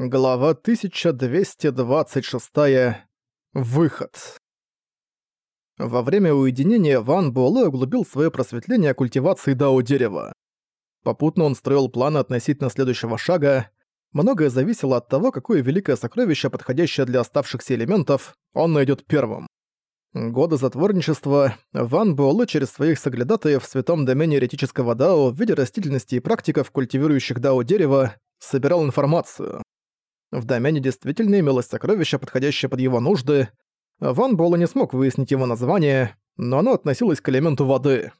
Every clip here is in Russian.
Глава 1226. Выход. Во время уединения Ван Буэлэ углубил свое просветление культивации дао-дерева. Попутно он строил планы относительно следующего шага. Многое зависело от того, какое великое сокровище, подходящее для оставшихся элементов, он найдет первым. Годы затворничества Ван Буэлэ через своих соглядатаев в святом домене еретического дао в виде растительности и практиков, культивирующих дао-дерево, собирал информацию. В домене действительно имелось сокровище, подходящее под его нужды. Ван Буэлэ не смог выяснить его название, но оно относилось к элементу воды.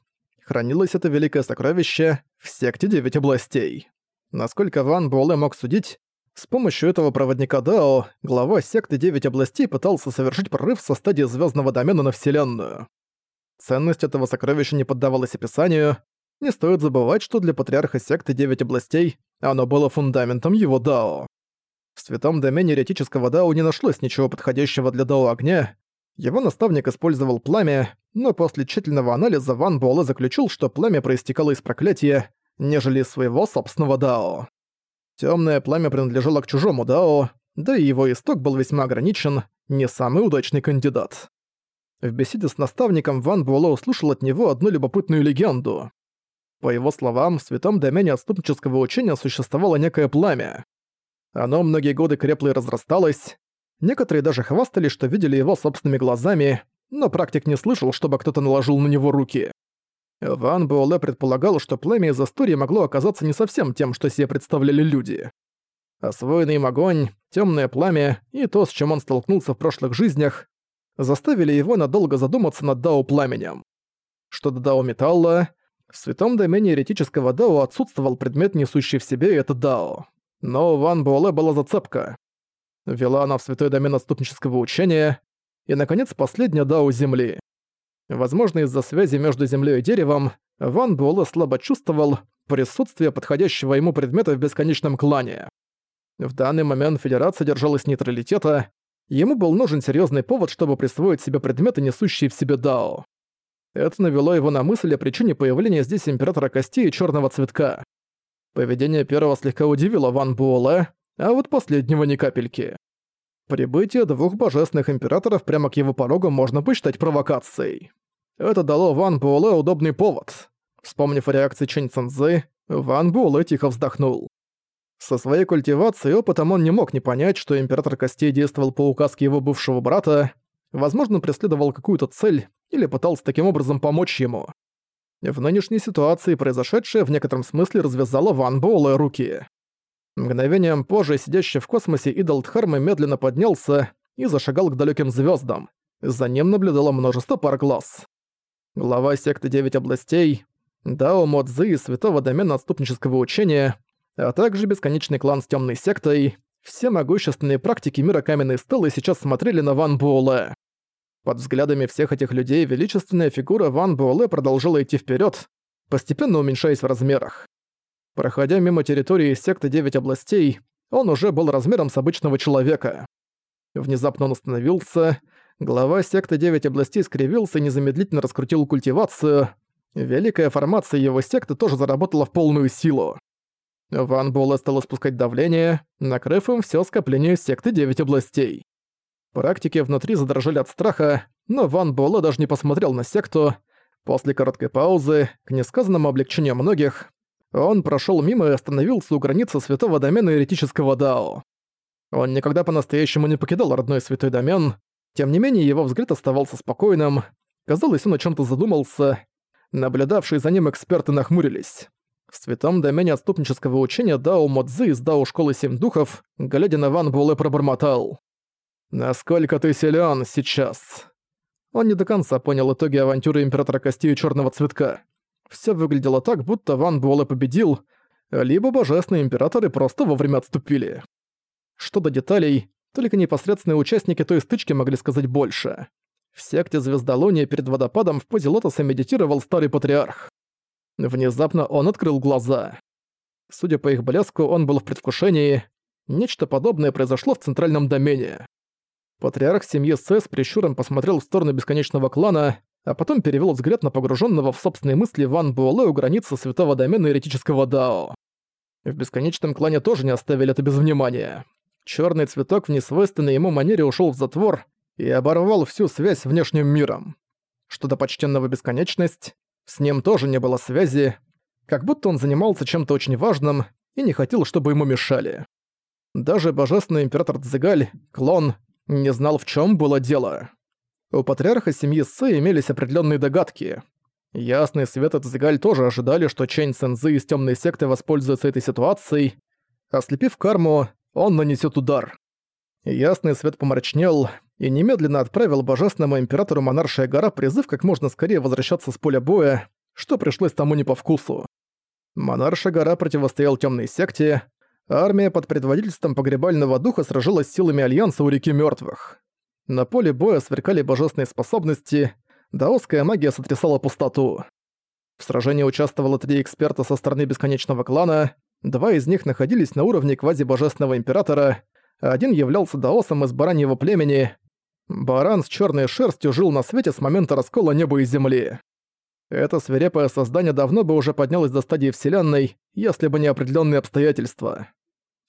Хранилось это великое сокровище в секте Девять областей. Насколько Ван Буэлэ мог судить, с помощью этого проводника Дао глава секты Девять областей пытался совершить прорыв со стадии звездного домена на Вселенную. Ценность этого сокровища не поддавалась описанию. Не стоит забывать, что для патриарха секты Девять областей оно было фундаментом его Дао. В святом домене еретического Дао не нашлось ничего подходящего для Дао огня. Его наставник использовал пламя, но после тщательного анализа Ван Буэлэ заключил, что пламя проистекало из проклятия, нежели из своего собственного Дао. Тёмное пламя принадлежало к чужому Дао, да и его исток был весьма ограничен, не самый удачный кандидат. В беседе с наставником Ван Буэлэ услышал от него одну любопытную легенду. По его словам, в святом домене отступнического учения существовало некое пламя. Оно многие годы крепло и разрасталось. Некоторые даже хвастались, что видели его собственными глазами, но практик не слышал, чтобы кто-то наложил на него руки. Ван Буэлэ предполагал, что племя из Астурии могло оказаться не совсем тем, что себе представляли люди. Освоенный им огонь, темное пламя и то, с чем он столкнулся в прошлых жизнях, заставили его надолго задуматься над Дао пламенем. Что до Дао металла, в святом домене еретического Дао отсутствовал предмет, несущий в себе это Дао. Но у Ван Буэлэ была зацепка. Вела она в святой домен отступнического учения, и, наконец, последняя Дао Земли. Возможно, из-за связи между Землей и деревом, Ван Буэлэ слабо чувствовал присутствие подходящего ему предмета в бесконечном клане. В данный момент Федерация держалась нейтралитета, ему был нужен серьезный повод, чтобы присвоить себе предметы, несущие в себе Дао. Это навело его на мысль о причине появления здесь Императора Костей и Черного Цветка. Поведение первого слегка удивило Ван Буэлэ, а вот последнего ни капельки. Прибытие двух божественных императоров прямо к его порогу можно посчитать провокацией. Это дало Ван Буэлэ удобный повод. Вспомнив о реакции Чэнь Цэнзы, Ван Буэлэ тихо вздохнул. Со своей культивацией и опытом он не мог не понять, что Император Костей действовал по указке его бывшего брата, возможно, преследовал какую-то цель или пытался таким образом помочь ему. В нынешней ситуации произошедшее в некотором смысле развязало Ван Буэлэ руки. Мгновением позже сидящий в космосе идол Дхармы медленно поднялся и зашагал к далеким звездам. За ним наблюдало множество пар глаз. Глава секты Девять областей, Дао Модзы и Святого Домена Отступнического Учения, а также бесконечный клан с темной сектой, все могущественные практики мира Каменной Стелы сейчас смотрели на Ван Буэлэ. Под взглядами всех этих людей величественная фигура Ван Буэлэ продолжала идти вперед, постепенно уменьшаясь в размерах. Проходя мимо территории секты Девять областей, он уже был размером с обычного человека. Внезапно он остановился, глава секты Девять областей скривился и незамедлительно раскрутил культивацию. Великая формация его секты тоже заработала в полную силу. Ван Буэлэ стал спускать давление, накрыв им все скопление секты Девять областей. Практики внутри задрожали от страха, но Ван Буэлэ даже не посмотрел на секту. После короткой паузы, к несказанному облегчению многих, он прошел мимо и остановился у границы святого домена еретического Дао. Он никогда по-настоящему не покидал родной святой домен, тем не менее его взгляд оставался спокойным. Казалось, он о чем то задумался. Наблюдавшие за ним эксперты нахмурились. В святом домене отступнического учения Дао Модзы из Дао Школы Семь Духов, глядя на Ван Буэлэ, пробормотал. «Насколько ты силен сейчас?» Он не до конца понял итоги авантюры Императора Костей Черного Цветка. Все выглядело так, будто Ван Буэлэ победил, либо Божественные Императоры просто вовремя отступили. Что до деталей, только непосредственные участники той стычки могли сказать больше. В секте Звездолуния перед водопадом в позе лотоса медитировал Старый Патриарх. Внезапно он открыл глаза. Судя по их блеску, он был в предвкушении. Нечто подобное произошло в центральном домене. Патриарх семьи С с прищуром посмотрел в сторону бесконечного клана, а потом перевел взгляд на погруженного в собственные мысли Ван Буэлэ у границы святого домена еретического Дао. В бесконечном клане тоже не оставили это без внимания. Черный цветок в несвойственной ему манере ушел в затвор и оборвал всю связь с внешним миром. Что до почтенного бесконечность, с ним тоже не было связи, как будто он занимался чем-то очень важным и не хотел, чтобы ему мешали. Даже божественный император Цзигаль, клон, не знал, в чем было дело. У патриарха семьи Сы имелись определенные догадки. Ясный свет и Цзигаль тоже ожидали, что Чэнь Цэнзы из темной секты воспользуется этой ситуацией. Ослепив карму, он нанесет удар. Ясный свет помрачнел и немедленно отправил божественному императору Монаршая гора призыв как можно скорее возвращаться с поля боя, что пришлось тому не по вкусу. Монарша гора противостоял темной секте, армия под предводительством погребального духа сражалась силами Альянса у реки мертвых. На поле боя сверкали божественные способности, даосская магия сотрясала пустоту. В сражении участвовало три эксперта со стороны Бесконечного клана, два из них находились на уровне квази-божественного императора, а один являлся даосом из бараньего племени. Баран с черной шерстью жил на свете с момента раскола неба и земли. Это свирепое создание давно бы уже поднялось до стадии Вселенной, если бы не определенные обстоятельства.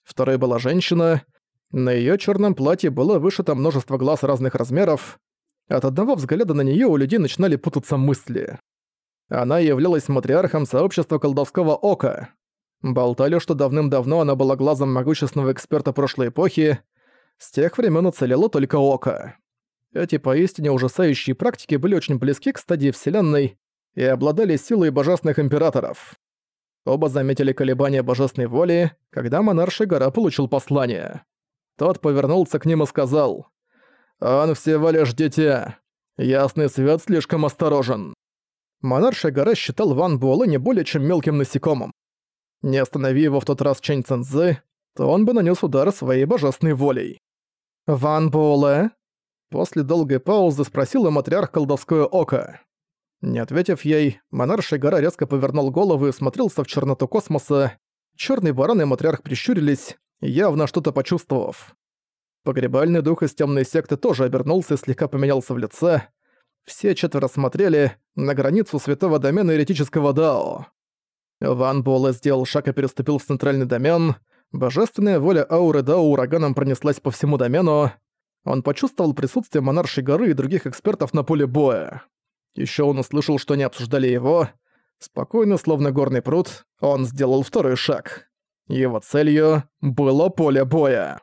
Второй была женщина. На ее черном платье было вышито множество глаз разных размеров. От одного взгляда на нее у людей начинали путаться мысли. Она являлась матриархом сообщества колдовского ока. Болтали, что давным-давно она была глазом могущественного эксперта прошлой эпохи. С тех времен уцелело только око. Эти поистине ужасающие практики были очень близки к стадии Вселенной, и обладали силой божественных императоров. Оба заметили колебания божественной воли, когда монарший гора получил послание. Тот повернулся к ним и сказал, «Он всего лишь дитя. Ясный свет слишком осторожен». Монаршая гора считал Ван Буэлэ не более чем мелким насекомым. Не останови его в тот раз Чэнь Цэнзы, то он бы нанес удар своей божественной волей. «Ван Буэлэ?» После долгой паузы спросил матриарх колдовское око. Не ответив ей, монаршая гора резко повернул голову и смотрелся в черноту космоса. Черный баран и матриарх прищурились, явно что-то почувствовав. Погребальный дух из темной секты тоже обернулся и слегка поменялся в лице. Все четверо смотрели на границу святого домена еретического Дао. Ван Буэлэ сделал шаг и переступил в центральный домен. Божественная воля ауры Дао ураганом пронеслась по всему домену. Он почувствовал присутствие монаршей горы и других экспертов на поле боя. Еще он услышал, что они обсуждали его. Спокойно, словно горный пруд, он сделал второй шаг. Его целью было поле боя.